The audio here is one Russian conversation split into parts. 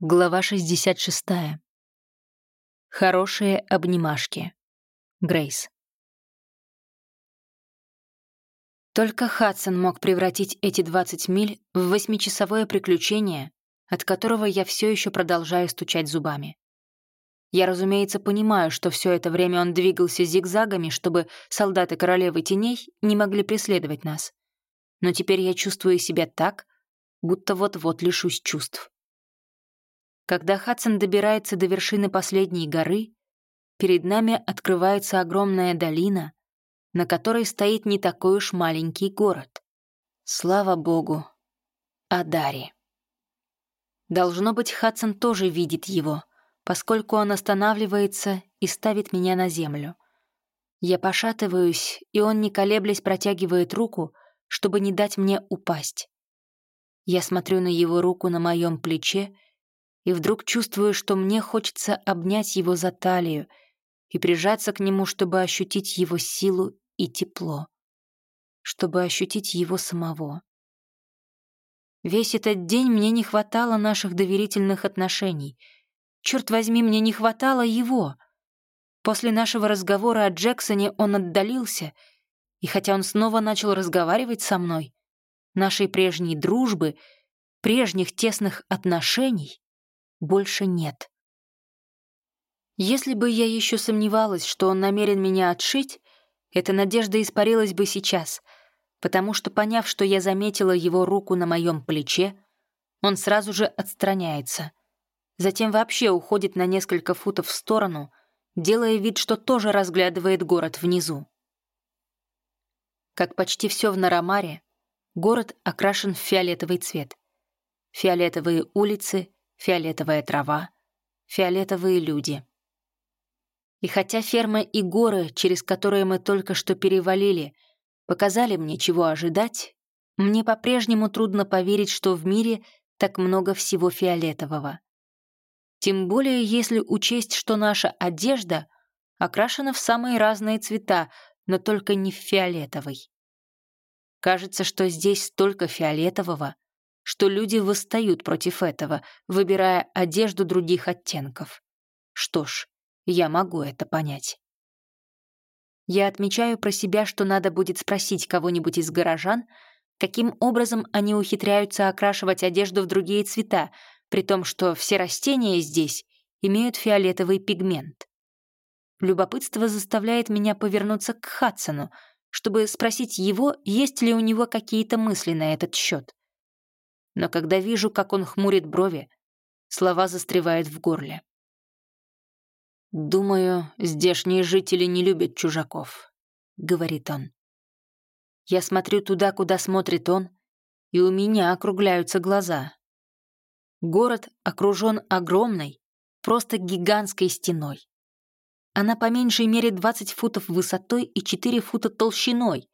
Глава 66. Хорошие обнимашки. Грейс. Только Хадсон мог превратить эти 20 миль в восьмичасовое приключение, от которого я все еще продолжаю стучать зубами. Я, разумеется, понимаю, что все это время он двигался зигзагами, чтобы солдаты королевы теней не могли преследовать нас. Но теперь я чувствую себя так, будто вот-вот лишусь чувств. Когда Хадсон добирается до вершины последней горы, перед нами открывается огромная долина, на которой стоит не такой уж маленький город. Слава богу, Адари. Должно быть, Хадсон тоже видит его, поскольку он останавливается и ставит меня на землю. Я пошатываюсь, и он, не колеблясь, протягивает руку, чтобы не дать мне упасть. Я смотрю на его руку на моем плече и вдруг чувствую, что мне хочется обнять его за талию и прижаться к нему, чтобы ощутить его силу и тепло, чтобы ощутить его самого. Весь этот день мне не хватало наших доверительных отношений. Черт возьми, мне не хватало его. После нашего разговора о Джексоне он отдалился, и хотя он снова начал разговаривать со мной, нашей прежней дружбы, прежних тесных отношений больше нет. Если бы я еще сомневалась, что он намерен меня отшить, эта надежда испарилась бы сейчас, потому что, поняв, что я заметила его руку на моем плече, он сразу же отстраняется. Затем вообще уходит на несколько футов в сторону, делая вид, что тоже разглядывает город внизу. Как почти все в Нарамаре, город окрашен в фиолетовый цвет. Фиолетовые улицы, фиолетовая трава, фиолетовые люди. И хотя ферма и горы, через которые мы только что перевалили, показали мне, чего ожидать, мне по-прежнему трудно поверить, что в мире так много всего фиолетового. Тем более, если учесть, что наша одежда окрашена в самые разные цвета, но только не в фиолетовый. Кажется, что здесь столько фиолетового, что люди восстают против этого, выбирая одежду других оттенков. Что ж, я могу это понять. Я отмечаю про себя, что надо будет спросить кого-нибудь из горожан, каким образом они ухитряются окрашивать одежду в другие цвета, при том, что все растения здесь имеют фиолетовый пигмент. Любопытство заставляет меня повернуться к Хадсону, чтобы спросить его, есть ли у него какие-то мысли на этот счет но когда вижу, как он хмурит брови, слова застревают в горле. «Думаю, здешние жители не любят чужаков», — говорит он. Я смотрю туда, куда смотрит он, и у меня округляются глаза. Город окружен огромной, просто гигантской стеной. Она по меньшей мере 20 футов высотой и 4 фута толщиной.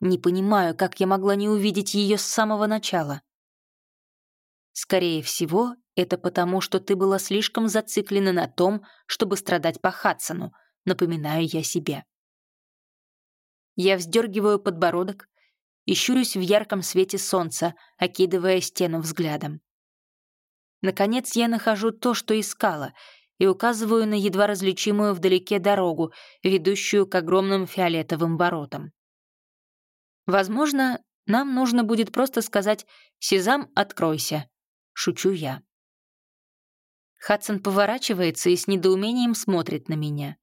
Не понимаю, как я могла не увидеть ее с самого начала. Скорее всего, это потому, что ты была слишком зациклена на том, чтобы страдать по Хадсону, напоминаю я себе. Я вздергиваю подбородок и щурюсь в ярком свете солнца, окидывая стену взглядом. Наконец я нахожу то, что искала, и указываю на едва различимую вдалеке дорогу, ведущую к огромным фиолетовым воротам. Возможно, нам нужно будет просто сказать «Сезам, откройся», Шучу я. Хадсон поворачивается и с недоумением смотрит на меня.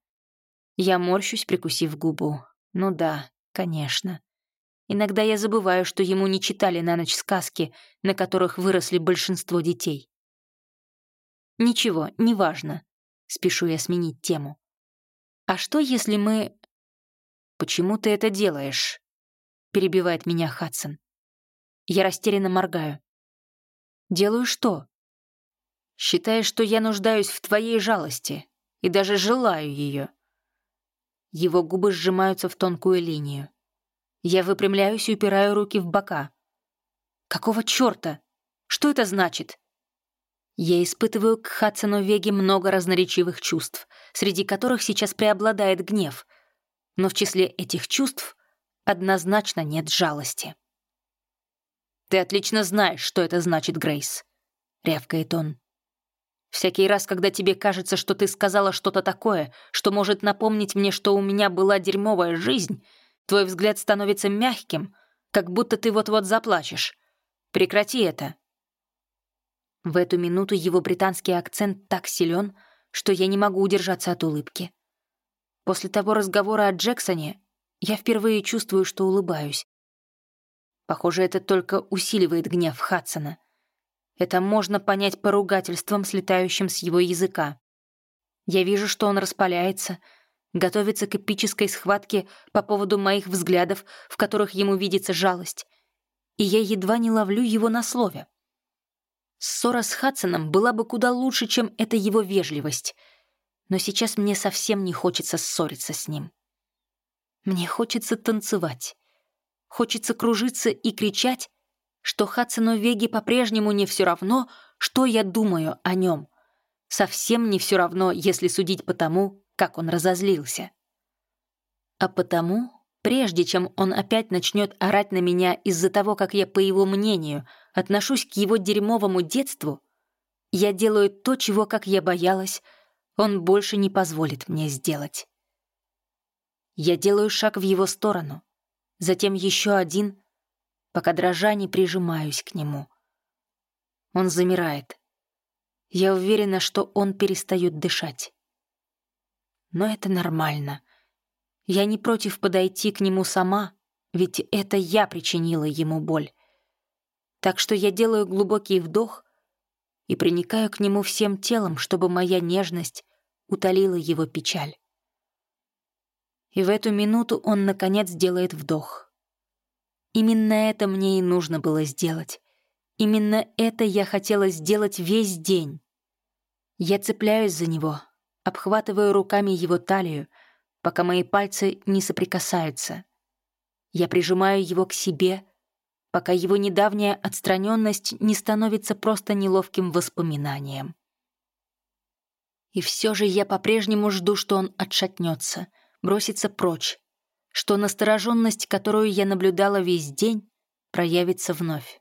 Я морщусь, прикусив губу. Ну да, конечно. Иногда я забываю, что ему не читали на ночь сказки, на которых выросли большинство детей. Ничего, неважно. Спешу я сменить тему. А что, если мы... Почему ты это делаешь? Перебивает меня Хадсон. Я растерянно моргаю. Делаю что? Считаешь, что я нуждаюсь в твоей жалости и даже желаю ее. Его губы сжимаются в тонкую линию. Я выпрямляюсь и упираю руки в бока. Какого чёрта? Что это значит? Я испытываю к Хадсону Веге много разноречивых чувств, среди которых сейчас преобладает гнев. Но в числе этих чувств однозначно нет жалости. «Ты отлично знаешь, что это значит, Грейс», — рявкает он. Всякий раз, когда тебе кажется, что ты сказала что-то такое, что может напомнить мне, что у меня была дерьмовая жизнь, твой взгляд становится мягким, как будто ты вот-вот заплачешь. Прекрати это». В эту минуту его британский акцент так силен, что я не могу удержаться от улыбки. После того разговора о Джексоне я впервые чувствую, что улыбаюсь. Похоже, это только усиливает гнев Хадсона. Это можно понять по ругательствам, слетающим с его языка. Я вижу, что он распаляется, готовится к эпической схватке по поводу моих взглядов, в которых ему видится жалость. И я едва не ловлю его на слове. Ссора с Хадсоном была бы куда лучше, чем эта его вежливость — но сейчас мне совсем не хочется ссориться с ним. Мне хочется танцевать. Хочется кружиться и кричать, что Хадсону Веги по-прежнему не все равно, что я думаю о нем. Совсем не все равно, если судить по тому, как он разозлился. А потому, прежде чем он опять начнет орать на меня из-за того, как я, по его мнению, отношусь к его дерьмовому детству, я делаю то, чего, как я боялась, он больше не позволит мне сделать. Я делаю шаг в его сторону, затем еще один, пока дрожа не прижимаюсь к нему. Он замирает. Я уверена, что он перестает дышать. Но это нормально. Я не против подойти к нему сама, ведь это я причинила ему боль. Так что я делаю глубокий вдох и приникаю к нему всем телом, чтобы моя нежность утолила его печаль. И в эту минуту он, наконец, делает вдох. Именно это мне и нужно было сделать. Именно это я хотела сделать весь день. Я цепляюсь за него, обхватываю руками его талию, пока мои пальцы не соприкасаются. Я прижимаю его к себе, пока его недавняя отстраненность не становится просто неловким воспоминанием. И все же я по-прежнему жду, что он отшатнется, бросится прочь, что настороженность, которую я наблюдала весь день, проявится вновь.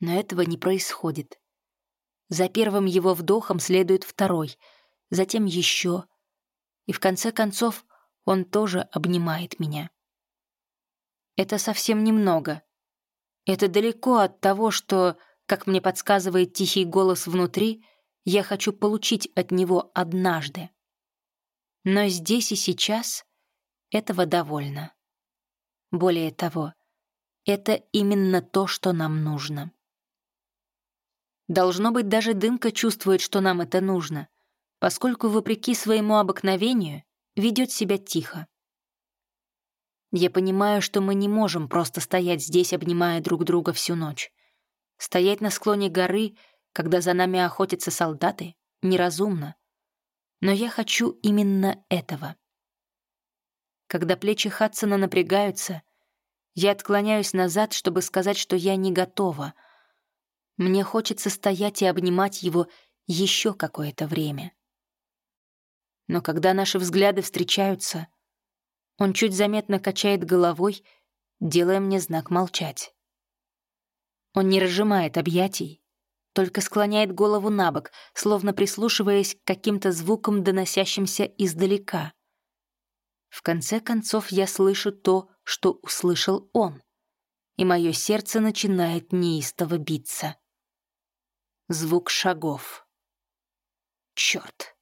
Но этого не происходит. За первым его вдохом следует второй, затем еще, и в конце концов он тоже обнимает меня. Это совсем немного. Это далеко от того, что, как мне подсказывает тихий голос внутри — я хочу получить от него однажды. Но здесь и сейчас этого довольно. Более того, это именно то, что нам нужно. Должно быть, даже Дымка чувствует, что нам это нужно, поскольку, вопреки своему обыкновению, ведет себя тихо. Я понимаю, что мы не можем просто стоять здесь, обнимая друг друга всю ночь. Стоять на склоне горы когда за нами охотятся солдаты, неразумно. Но я хочу именно этого. Когда плечи Хадсона напрягаются, я отклоняюсь назад, чтобы сказать, что я не готова. Мне хочется стоять и обнимать его еще какое-то время. Но когда наши взгляды встречаются, он чуть заметно качает головой, делая мне знак молчать. Он не разжимает объятий, только склоняет голову на бок, словно прислушиваясь к каким-то звукам, доносящимся издалека. В конце концов я слышу то, что услышал он, и мое сердце начинает неистово биться. Звук шагов. Черт!